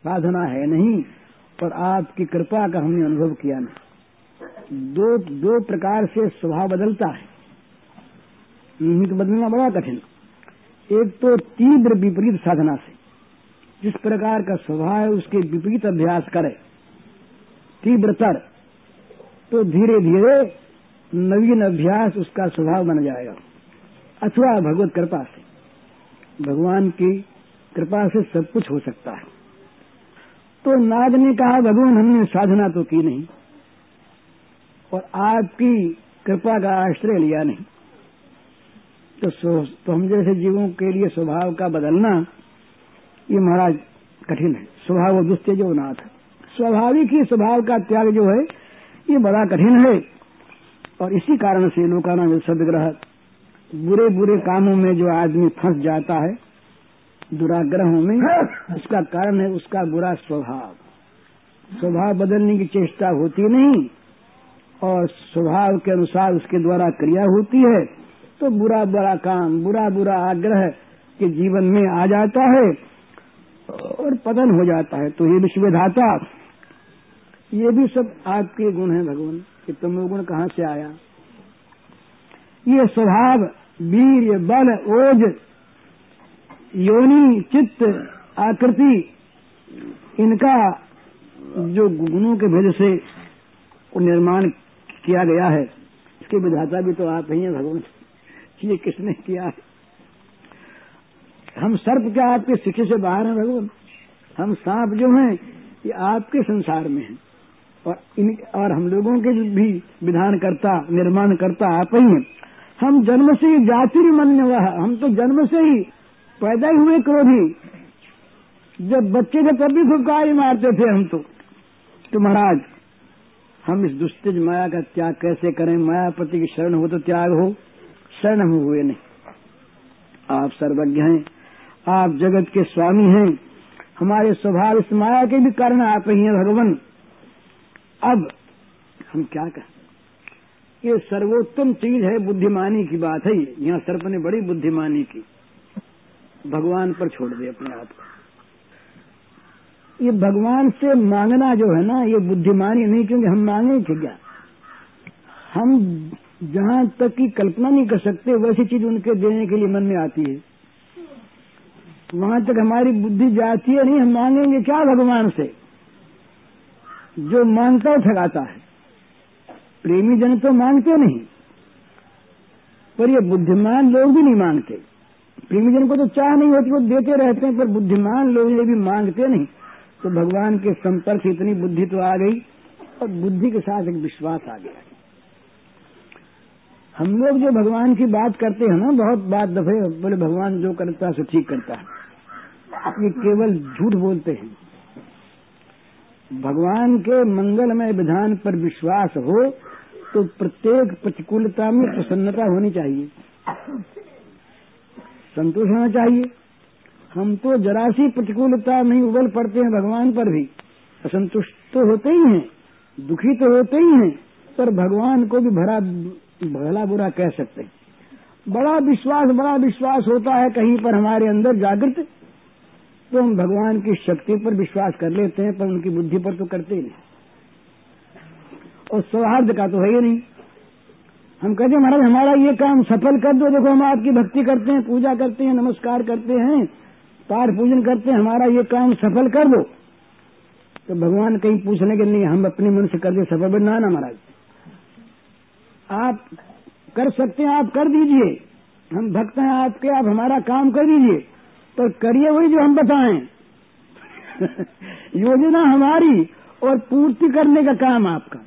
साधना है नहीं और आपकी कृपा का हमने अनुभव किया नहीं दो दो प्रकार से स्वभाव बदलता है। निमित्त बदलना बड़ा कठिन। एक तो तीव्र विपरीत साधना से। जिस प्रकार का स्वभाव है, उसके विपरीत अभ्यास करे। तीव्रतर तो धीरे धीरे नवीन अभ्यास उसका स्वभाव बन जाएगा। अथवा भगवत कृपा से। भगवान की कृपा से सब कुछ हो सकता है। तो नाग ने कहा भगवान हमने साधना तो की नहीं और आपकी कृपा का आश्रय लिया नहीं। तो, तो हम जैसे जीवों के लिए स्वभाव का बदलना ये महाराज कठिन है। स्वभाव दुस्ते जो नाथ स्वाभाविक ही स्वभाव का त्याग जो है ये बड़ा कठिन है। और इसी कारण से लोकाना सदग्रह बुरे बुरे कामों में जो आदमी फंस जाता है दुराग्रहों में उसका कारण है उसका बुरा स्वभाव। स्वभाव बदलने की चेष्टा होती नहीं और स्वभाव के अनुसार उसके द्वारा क्रिया होती है तो बुरा बुरा काम बुरा बुरा आग्रह के जीवन में आ जाता है और पतन हो जाता है। तो ये विश्वधाता ये भी सब आपके गुण है भगवान कि तुम गुण कहाँ से आया? ये स्वभाव वीर बल ओज योनि चित्त, आकृति, इनका जो गुणों के भेद से निर्माण किया गया है, इसके विधाता भी तो आप ही हैं, भगवान ये किसने किया है? हम सर्प क्या आपके शिक्षे से बाहर हैं, भगवान? हम सांप जो हैं, ये आपके संसार में हैं। और इन, और हम लोगों के भी विधान करता, निर्माण करता आप ही हैं। हम जन्म से ही जाति मन वह, हम तो जन्म से ही पैदा ही हुए क्रोधी। जब बच्चे थे तब भी फुफकारी मारते थे हम तो। तो महाराज, हम इस दुस्तिज माया का त्याग कैसे करें? मायापति की शरण हो तो त्याग हो, शरण हम हुए नहीं। आप सर्वज्ञ हैं, आप जगत के स्वामी हैं। हमारे स्वभाव इस माया के भी कारण आप ही हैं, भगवान। अब हम क्या कहें? ये सर्वोत्तम चीज़ है बुद्धिमानी की बात है यहाँ सर्प ने बड़ी बुद्धिमानी की। भगवान पर छोड़ दे अपने आप को। ये भगवान से मांगना जो है ना, ये बुद्धिमानी नहीं, क्योंकि हम मांगे थे क्या? हम जहाँ तक की कल्पना नहीं कर सकते, वैसी चीज़ उनके देने के लिए मन में आती है। वहाँ तक हमारी बुद्धि जाती है, नहीं, हम मांगेंगे क्या भगवान से? जो माँगता है, ठगाता है। प्रेमी जन तो मांगते नहीं, पर ये बुद्धिमान लोग भी नहीं मांगते। प्रेमी जन को तो चाह नहीं होती, वो देते रहते हैं, पर बुद्धिमान लोग ये भी मांगते नहीं। तो भगवान के संपर्क इतनी बुद्धि तो आ गई, और बुद्धि के साथ एक विश्वास आ गया। हम लोग जो भगवान की बात करते हैं ना, बहुत बात दफे, बोले, भगवान जो करता है ठीक करता है। ये केवल झूठ बोलते हैं। भगवान के मंगलमय विधान पर विश्वास हो तो प्रत्येक प्रतिकूलता में प्रसन्नता होनी चाहिए। संतोष होना चाहिए। हम तो जरा सी प्रतिकूलता नहीं, उबल पड़ते हैं भगवान पर भी। असंतुष्ट तो होते ही हैं, दुखी तो होते ही हैं, पर भगवान को भी भरा, भला बुरा कह सकते हैं। बड़ा विश्वास बड़ा विश्वास होता है कहीं पर हमारे अंदर जागृत। तो हम भगवान की शक्ति पर विश्वास कर लेते हैं, पर उनकी बुद्धि पर तो करते ही नहीं। और सौहार्द का तो है ही नहीं। हम कहते हैं, महाराज, हमारा ये काम सफल कर दो। देखो, हम आपकी भक्ति करते हैं, पूजा करते हैं, नमस्कार करते हैं, पाठ पूजन करते हैं, हमारा ये काम सफल कर दो। तो भगवान कहीं पूछने के नहीं हम अपने मन से कर दे, सफल बनना ना महाराज। आप कर सकते हैं, आप कर दीजिए। हम भक्त हैं, आपके, आप हमारा काम कर दीजिए। तो करिए वही जो हम बताएँ। योजना हमारी और पूर्ति करने का काम आपका।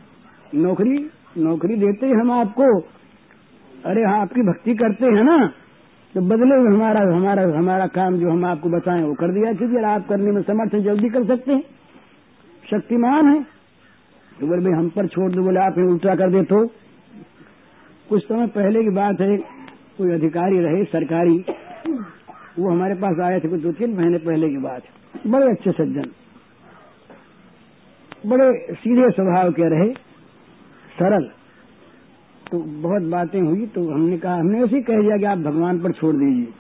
नौकरी नौकरी देते ही हम आपको। अरे हाँ आपकी भक्ति करते हैं ना। तो बदले में हमारा हमारा हमारा काम जो हम आपको बताएँ, वो कर दिया। कीजिए आप करने में समर्थ जल्दी कर सकते हैं। शक्तिमान है। तो बोले, भाई, हम पर छोड़ दो। बोले, आप उल्टा कर दे तो कुछ समय पहले की बात है, कोई अधिकारी रहे, सरकारी, वो हमारे पास आए थे, कुछ दो तीन महीने पहले की बात बड़े अच्छे सज्जन। बड़े सीधे स्वभाव के रहे। सरल। तो बहुत बातें हुई तो हमने कहा हमने ऐसे कह दिया कि आप भगवान पर छोड़ दीजिए।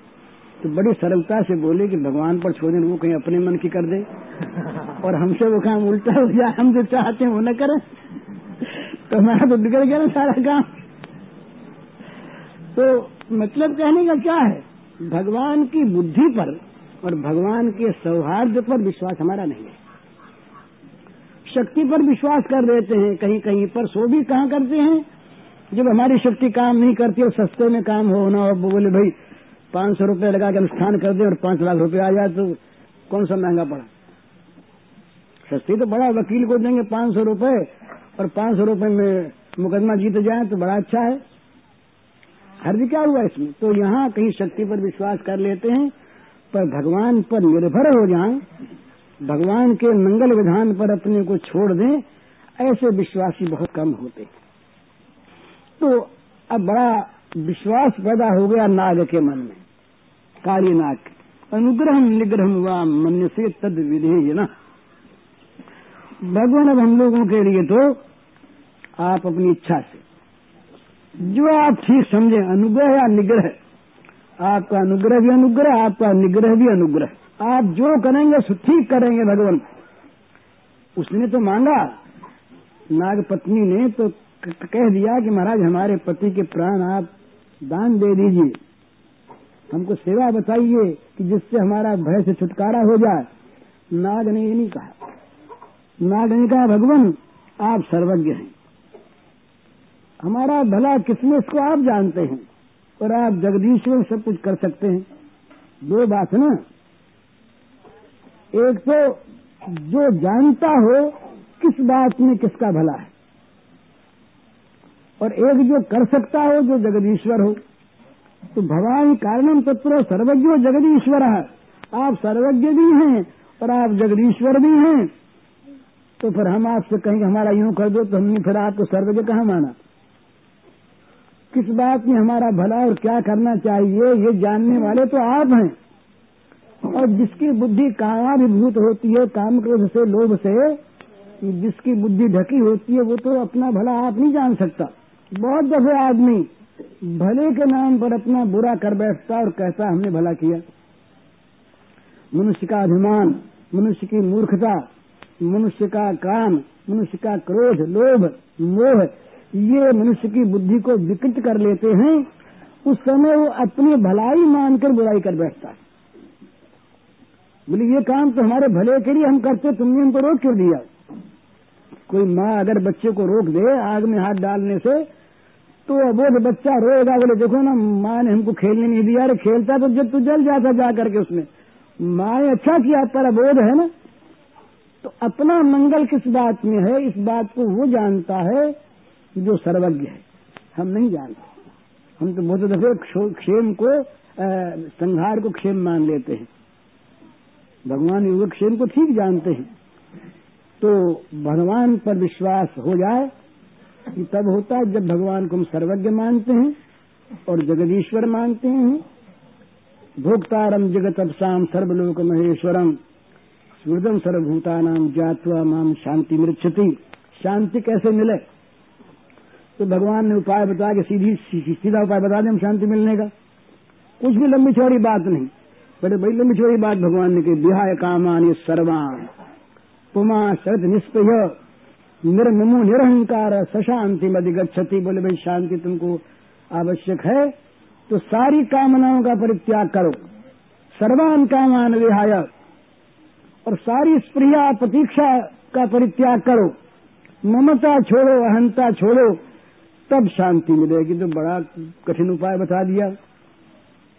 तो बड़ी सरलता से बोले कि भगवान पर छोड़ दें वो कहीं अपने मन की कर दे। और हमसे वो काम उल्टा हो जाए हम जो चाहते हैं वो न करें। तो हमारा तो बिगड़ गया ना सारा काम। तो मतलब कहने का क्या है? भगवान की बुद्धि पर और भगवान के सौहार्द पर विश्वास हमारा नहीं है। शक्ति पर विश्वास कर देते हैं, कहीं कहीं पर सो भी कहाँ करते हैं। जब हमारी शक्ति काम नहीं करती और सस्ते में काम हो ना और बोले, भाई, पाँच सौ रुपये लगा के अनुष्ठान कर दे और पाँच लाख रुपए आ जाए तो कौन सा महँगा पड़ा? सस्ती तो बड़ा, वकील को देंगे पाँच सौ रुपये और पाँच सौ रुपये में मुकदमा जीत जाए तो बड़ा अच्छा है। हर्ज क्या हुआ इसमें? तो यहाँ कहीं शक्ति पर विश्वास कर लेते हैं, पर भगवान पर निर्भर हो जाएँ भगवान के मंगल विधान पर अपने को छोड़ दें, ऐसे विश्वासी बहुत कम होते तो अब बड़ा विश्वास पैदा हो गया नाग के मन में काली नाग अनुग्रह निग्रह हुआ मन से तद विधेय ना भगवान अब हम लोगों के लिए तो आप अपनी इच्छा से, जो आप ठीक समझे, अनुग्रह या निग्रह। आपका अनुग्रह भी अनुग्रह, आपका निग्रह भी अनुग्रह। आप जो करेंगे ठीक करेंगे भगवान। उसने तो मांगा। नाग पत्नी ने तो कह दिया कि महाराज, हमारे पति के प्राण आप दान दे दीजिए। हमको सेवा बताइए कि जिससे हमारा भय से छुटकारा हो जाए। नाग ने ये नहीं कहा। नाग ने कहा, भगवान, आप सर्वज्ञ हैं। हमारा भला किसमें, इसको आप जानते हैं। और आप जगदीश्वर सब कुछ कर सकते हैं। दो बात ना? एक तो जो जानता हो किस बात में किसका भला है। और एक जो कर सकता हो जो जगदीश्वर हो। तो भगवान कारणम तत्व सर्वज्ञ जगदीश्वर। है आप सर्वज्ञ भी हैं और आप जगदीश्वर भी हैं। तो फिर हम आपसे कहेंगे, हमारा यूँ कर दो तो हमने फिर आपको सर्वज्ञ कहा माना? किस बात में हमारा भला और क्या करना चाहिए, ये जानने वाले तो आप हैं। और जिसकी बुद्धि कामाभिभूत होती है, काम क्रोध से, लोभ से, जिसकी बुद्धि ढकी होती है, वो तो अपना भला आप नहीं जान सकता। बहुत दफे आदमी भले के नाम पर अपना बुरा कर बैठता और कहता, हमने भला किया। मनुष्य का अभिमान, मनुष्य की मूर्खता, मनुष्य का काम, मनुष्य का क्रोध, लोभ, मोह, ये मनुष्य की बुद्धि को विकृत कर लेते हैं। उस समय वो अपनी भलाई मानकर बुराई कर बैठता है। बोले, ये काम तो हमारे भले के लिए हम करते, तुमने हमको रोक क्यों दिया? कोई माँ अगर बच्चे को रोक दे, आग में हाथ डालने से तो अबोध बच्चा रोएगा, बोले, देखो ना, माँ ने हमको खेलने नहीं दिया, अरे खेलता तो जब तू जल जाता जा करके उसमें। माँ ने अच्छा किया, पर अबोध है ना? तो अपना मंगल किस बात में है, इस बात को वो जानता है जो सर्वज्ञ है। हम नहीं जानते। हम तो बहुत दफे क्षेम को संहार को क्षेम मान लेते हैं। भगवान योग क्षेम को ठीक जानते हैं। तो भगवान पर विश्वास हो जाए कि तब होता है जब भगवान को हम सर्वज्ञ मानते हैं और जगदीश्वर मानते हैं। भोक्तारम जगत अपसाम सर्वलोक महेश्वरम सूर्यम सर्वभूतानाम जातवा माम शांति मृक्षति शांति कैसे मिले? तो भगवान ने उपाय बताया कि सीधी सीधा उपाय बता दें शांति मिलने का। कुछ भी लंबी चौड़ी बात नहीं। बड़े बड़ी लंबी चौड़ी बात भगवान ने कही विहाय कामान ये सर्वान। पुमा शरद निष्पय। निर्ममो निरहंकार सशांति मधिगछति बोले भाई, शांति तुमको आवश्यक है। तो सारी कामनाओं का परित्याग करो। सर्वान कामान विहाय। और सारी स्प्रिया प्रतीक्षा का परित्याग करो। ममता छोड़ो, अहंता छोड़ो, तब शांति मिलेगी। तो बड़ा कठिन उपाय बता दिया।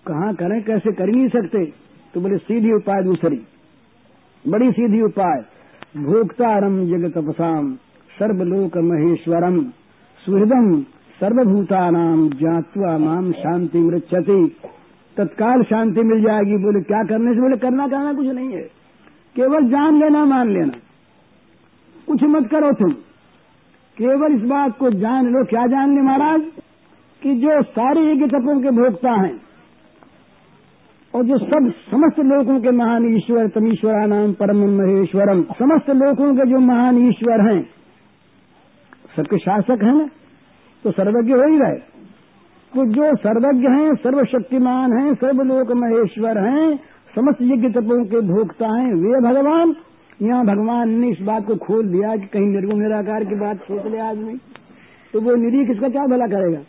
कहाँ करें, कैसे कर नहीं सकते? तो बोले, सीधी उपाय दूसरी। बड़ी सीधी उपाय। भोक्तारम जगत अपसाम सर्वलोक महेश्वरम सुहृदम सर्वभूतानाम जातवा माम शांति मृक्षति तत्काल शांति मिल जाएगी। बोले, क्या करने से? बोले, करना कहना कुछ नहीं है। केवल जान लेना, मान लेना। कुछ मत करो तुम। केवल इस बात को जान लो। क्या जान ले महाराज? कि जो सारे यज्ञ तपों के भोक्ता हैं और जो सब समस्त लोगों के महान ईश्वर तमीश्वरा नाम परम महेश्वरम, समस्त लोगों के जो महान ईश्वर हैं, सबके शासक हैं ना? तो सर्वज्ञ हो ही रहे। तो जो सर्वज्ञ हैं, सर्वशक्तिमान हैं सर्वलोक महेश्वर हैं, समस्त यज्ञ तपों के भोक्ता हैं, वे भगवान। यहाँ भगवान ने इस बात को खोल दिया कि कहीं निर्गुण निराकार की बात सोच ले आदमी तो वो निरी किसका क्या भला करेगा?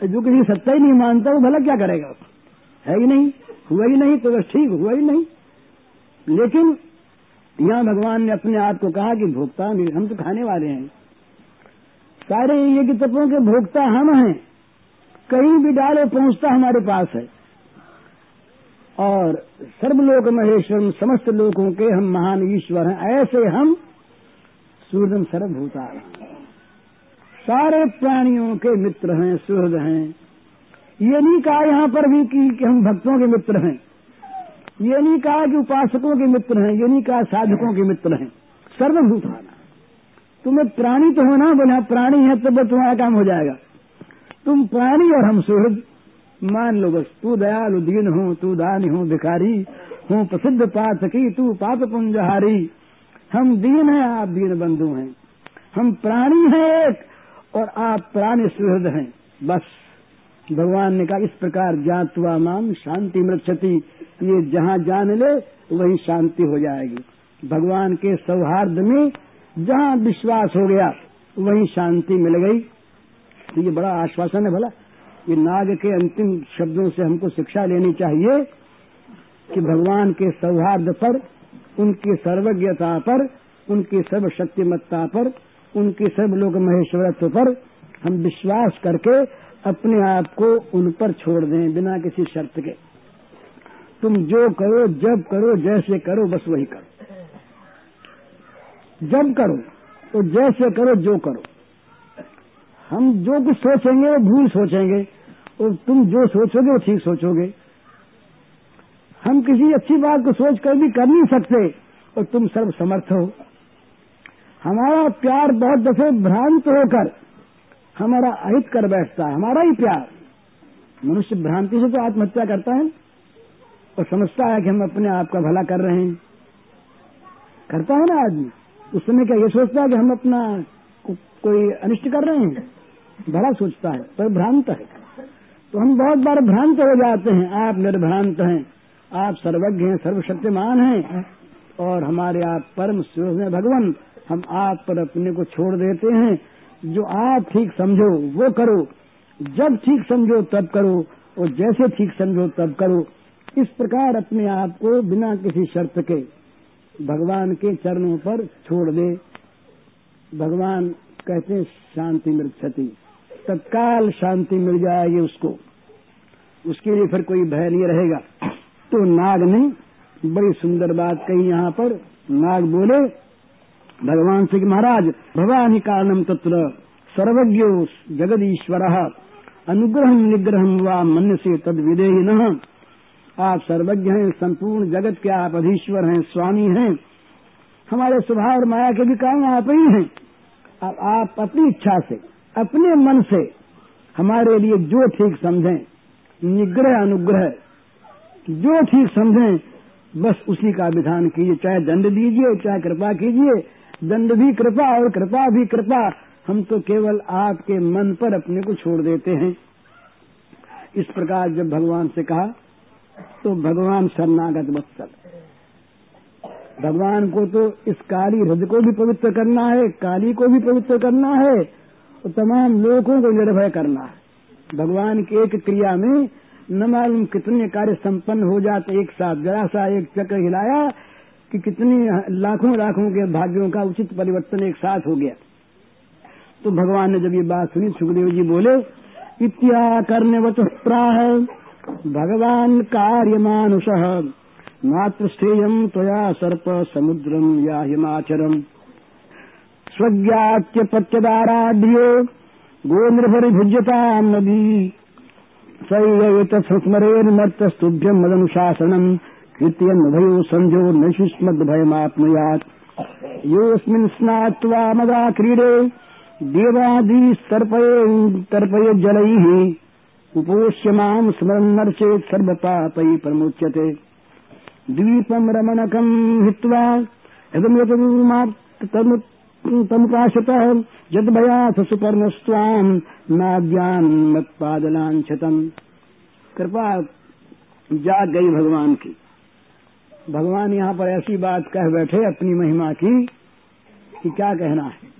जो किसी सत्ता ही नहीं मानता, वो भला क्या करेगा? है ही नहीं, हुआ ही नहीं तो बस ठीक हुआ ही नहीं। लेकिन यहाँ भगवान ने अपने आप को कहा कि भोक्ता नहीं हम तो खाने वाले हैं। सारे यज्ञ तत्वों के भोक्ता हम हैं। कहीं भी डालो, पहुँचता हमारे पास है। और सर्वलोक महेश्वर समस्त लोगों के हम महान ईश्वर हैं। ऐसे हम सूर्यम सर्वभूता सारे प्राणियों के मित्र हैं, सुहृद हैं। ये नहीं कहा यहाँ पर भी कि, कि हम भक्तों के मित्र हैं। ये नहीं कहा कि उपासकों के मित्र हैं ये नहीं कहा साधकों के मित्र हैं। सर्वभूत सर्वभूताना। तुम्हें प्राणी तो होना बोले प्राणी है तब तुम्हारा काम हो जाएगा। तुम प्राणी और हम सुहृद। मान लो बस तू दयालु दीन हो तू दानी हो भिखारी हूँ प्रसिद्ध पाथकी तू पाप पुंजहारी। हम दीन हैं आप दीन बंधु हैं। हम प्राणी हैं एक और आप प्राणी सुहृद हैं। बस। भगवान ने कहा, इस प्रकार जातवा माम, शांति मृक्षति, ये जहाँ जान ले, वही शांति हो जाएगी। भगवान के सौहार्द में जहाँ विश्वास हो गया, वही शांति मिल गई। तो ये बड़ा आश्वासन है भला, ये नाग के अंतिम शब्दों से हमको शिक्षा लेनी चाहिए कि भगवान के सौहार्द पर, उनकी सर्वज्ञता पर, उनकी सर्वशक्तिमत्ता पर, उनकी सर्वलोक महेश्वरत्व पर हम विश्वास करके अपने आप को उन पर छोड़ दें बिना किसी शर्त के। तुम जो करो, जब करो, जैसे करो, बस वही करो। जब करो तो जैसे करो, जो करो। हम जो कुछ सोचेंगे, वो भूल सोचेंगे, और तुम जो सोचोगे, वो ठीक सोचोगे। हम किसी अच्छी बात को सोच कर भी कर नहीं सकते, और तुम सर्व समर्थ हो। हमारा प्यार बहुत दफे भ्रांत होकर हमारा अहित कर बैठता है हमारा ही प्यार। मनुष्य भ्रांति से तो आत्महत्या करता है और समझता है कि हम अपने आप का भला कर रहे हैं। करता है ना आदमी? उस समय क्या ये सोचता है कि हम अपना को, कोई अनिष्ट कर रहे हैं? भला सोचता है पर भ्रांत है। तो हम बहुत बार भ्रांत हो जाते हैं। आप निर्भ्रांत हैं आप सर्वज्ञ हैं सर्वशक्तिमान हैं और हमारे आप परम सूर्य भगवान हम आप पर अपने को छोड़ देते हैं। जो आप ठीक समझो, वो करो। जब ठीक समझो, तब करो, और जैसे ठीक समझो, तब करो। इस प्रकार अपने आप को बिना किसी शर्त के भगवान के चरणों पर छोड़ दे। भगवान कहते हैं, शांति मृक्षति तत्काल शांति मिल जाएगी उसको। उसके लिए फिर कोई भय नहीं रहेगा। तो नाग ने बड़ी सुंदर बात कही यहाँ पर। नाग बोले भगवान से महाराज, भवानी कारणम तत्र सर्वज्ञो जगदीश्वर, अनुग्रह निग्रह व मन से तद विदेही न आप सर्वज्ञ हैं, संपूर्ण जगत के आप अधीश्वर हैं, स्वामी हैं। हमारे स्वभाव और माया के भी काम आप ही हैं। अब आप अपनी इच्छा से, अपने मन से हमारे लिए जो ठीक समझें, निग्रह अनुग्रह, जो ठीक समझें, बस उसी का विधान कीजिए, चाहे दंड दीजिए, चाहे कृपा कीजिए दंड भी कृपा और कृपा भी कृपा, हम तो केवल आपके मन पर अपने को छोड़ देते हैं। इस प्रकार जब भगवान से कहा तो भगवान शरणागत वत्सल भगवान को तो इस काली हृदय को भी पवित्र करना है, काली को भी पवित्र करना है, और तमाम लोगों को निर्भय करना है। भगवान की एक क्रिया में न मालूम कितने कार्य संपन्न हो जाते, एक साथ जरा सा एक चक्र हिलाया कि कितनी लाखों लाखों के भाग्यों का उचित परिवर्तन एक साथ हो गया। तो भगवान ने जब ये बात सुनी, सुखदेव जी बोले, इत्या करने वत प्राह, भगवान कार्य मानुष मात्र मातृश्रेयम त्वया सर्प समुद्रम या हिमाचरम स्वज्ञात्य पत्यदाराढ्यो निर्भरिभुज्यता नदी सैत स्मरेन्मर्तस्तुभ्यम मदनुशासनम। कृत्यन्भयो संजो न शुष्मद्भयमाप्नुयात् योऽस्मिन् स्नात्वा मदा क्रीडे देवादिस्तर्पये तर्पये जलैः उपोष्य माम् स्मरन्नर्चेत् सर्वपापैः प्रमुच्यते। द्वीपम् रमणकम् हित्वा यदमुपकाशतः जद भयाथ सुपर्ण स्वाम नाज्ञान मतपादलांछतम कृपा जाग गई भगवान की। भगवान यहाँ पर ऐसी बात कह बैठे अपनी महिमा की कि क्या कहना है?